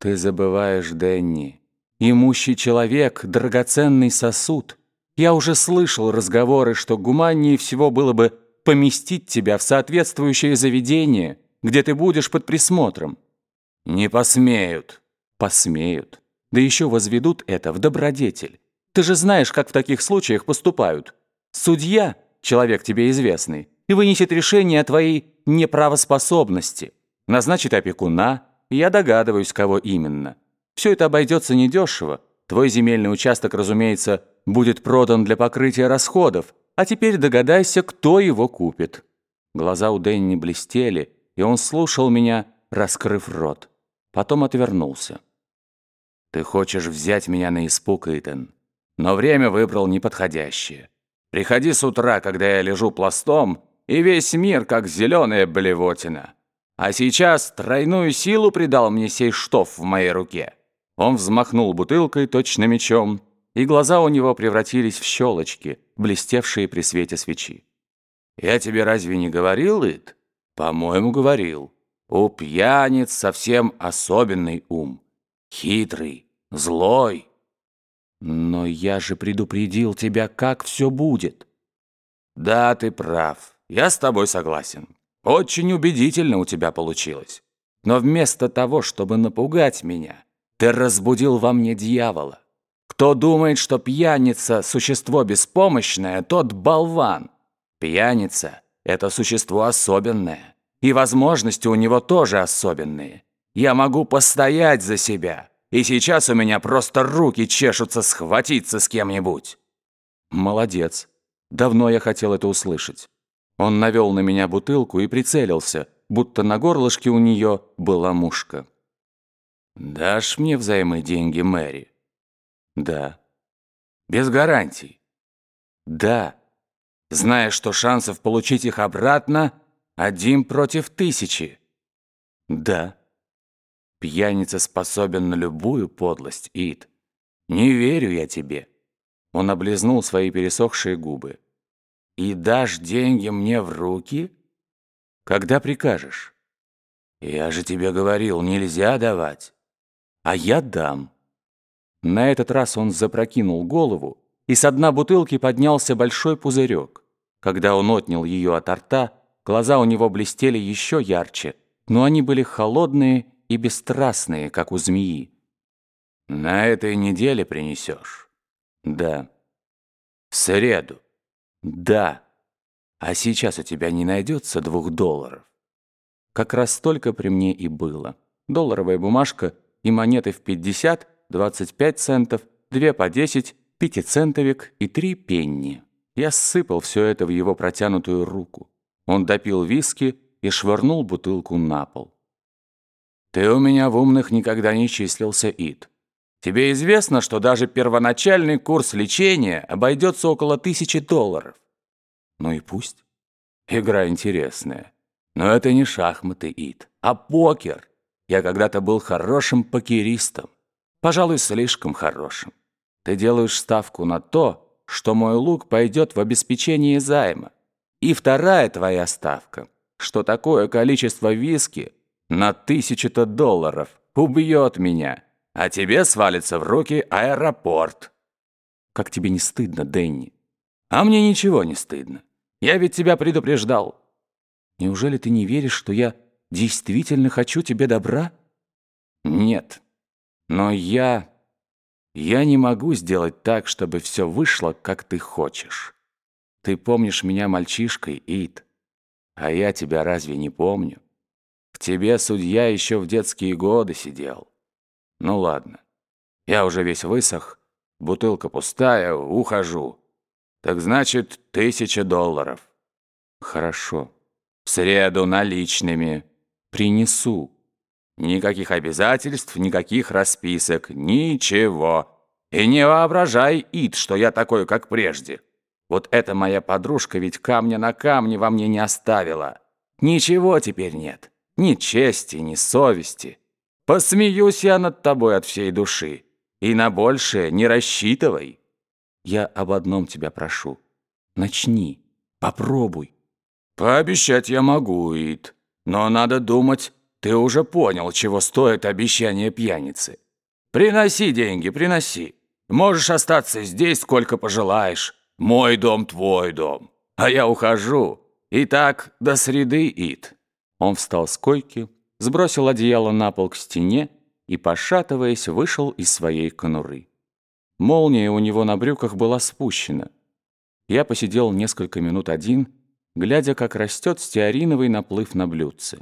Ты забываешь, Дэнни. Имущий человек — драгоценный сосуд. Я уже слышал разговоры, что гуманнее всего было бы поместить тебя в соответствующее заведение, где ты будешь под присмотром. Не посмеют. Посмеют. Да еще возведут это в добродетель. Ты же знаешь, как в таких случаях поступают. Судья, человек тебе известный, и вынесет решение о твоей неправоспособности. Назначит опекуна, я догадываюсь, кого именно. Все это обойдется недешево. Твой земельный участок, разумеется, будет продан для покрытия расходов, а теперь догадайся, кто его купит». Глаза у Дэнни блестели, и он слушал меня, раскрыв рот. Потом отвернулся. «Ты хочешь взять меня на испуг, Итан, но время выбрал неподходящее. Приходи с утра, когда я лежу пластом, и весь мир как зеленая блевотина. А сейчас тройную силу придал мне сей штоф в моей руке». Он взмахнул бутылкой точно мечом, и глаза у него превратились в щелочки, блестевшие при свете свечи. «Я тебе разве не говорил, Ит?» «По-моему, говорил. У пьяниц совсем особенный ум. Хитрый, злой». «Но я же предупредил тебя, как все будет». «Да, ты прав. Я с тобой согласен. Очень убедительно у тебя получилось. Но вместо того, чтобы напугать меня, ты разбудил во мне дьявола. Кто думает, что пьяница – существо беспомощное, тот болван. Пьяница – это существо особенное. И возможности у него тоже особенные. Я могу постоять за себя. И сейчас у меня просто руки чешутся схватиться с кем-нибудь. Молодец. Давно я хотел это услышать. Он навел на меня бутылку и прицелился, будто на горлышке у нее была мушка. «Дашь мне взаймы деньги, Мэри?» Да. Без гарантий? Да. Зная, что шансов получить их обратно один против тысячи? Да. Пьяница способен на любую подлость, Ид. Не верю я тебе. Он облизнул свои пересохшие губы. И дашь деньги мне в руки? Когда прикажешь? Я же тебе говорил, нельзя давать. А я дам. На этот раз он запрокинул голову, и с дна бутылки поднялся большой пузырек. Когда он отнял ее от рта, глаза у него блестели еще ярче, но они были холодные и бесстрастные, как у змеи. «На этой неделе принесешь?» «Да». «В среду?» «Да». «А сейчас у тебя не найдется двух долларов?» Как раз столько при мне и было. Долларовая бумажка и монеты в пятьдесят – 25 центов, 2 по 10, пятицентовик и 3 пенни. Я сыпал все это в его протянутую руку. Он допил виски и швырнул бутылку на пол. «Ты у меня в умных никогда не числился, Ид. Тебе известно, что даже первоначальный курс лечения обойдется около тысячи долларов?» «Ну и пусть. Игра интересная. Но это не шахматы, Ид, а покер. Я когда-то был хорошим покеристом. Пожалуй, слишком хорошим. Ты делаешь ставку на то, что мой лук пойдет в обеспечение займа. И вторая твоя ставка, что такое количество виски на тысячу-то долларов убьет меня, а тебе свалится в руки аэропорт. Как тебе не стыдно, Дэнни? А мне ничего не стыдно. Я ведь тебя предупреждал. Неужели ты не веришь, что я действительно хочу тебе добра? Нет. Но я... Я не могу сделать так, чтобы все вышло, как ты хочешь. Ты помнишь меня мальчишкой, Ид. А я тебя разве не помню? В тебе судья еще в детские годы сидел. Ну ладно. Я уже весь высох, бутылка пустая, ухожу. Так значит, тысяча долларов. Хорошо. В среду наличными. Принесу. Никаких обязательств, никаких расписок, ничего. И не воображай, Ид, что я такой, как прежде. Вот эта моя подружка ведь камня на камне во мне не оставила. Ничего теперь нет. Ни чести, ни совести. Посмеюсь я над тобой от всей души. И на большее не рассчитывай. Я об одном тебя прошу. Начни. Попробуй. Пообещать я могу, Ид. Но надо думать ты уже понял, чего стоит обещание пьяницы. Приноси деньги, приноси. Можешь остаться здесь, сколько пожелаешь. Мой дом, твой дом. А я ухожу. Итак, до среды, Ит». Он встал с койки, сбросил одеяло на пол к стене и, пошатываясь, вышел из своей конуры. Молния у него на брюках была спущена. Я посидел несколько минут один, глядя, как растет стеариновый наплыв на блюдце.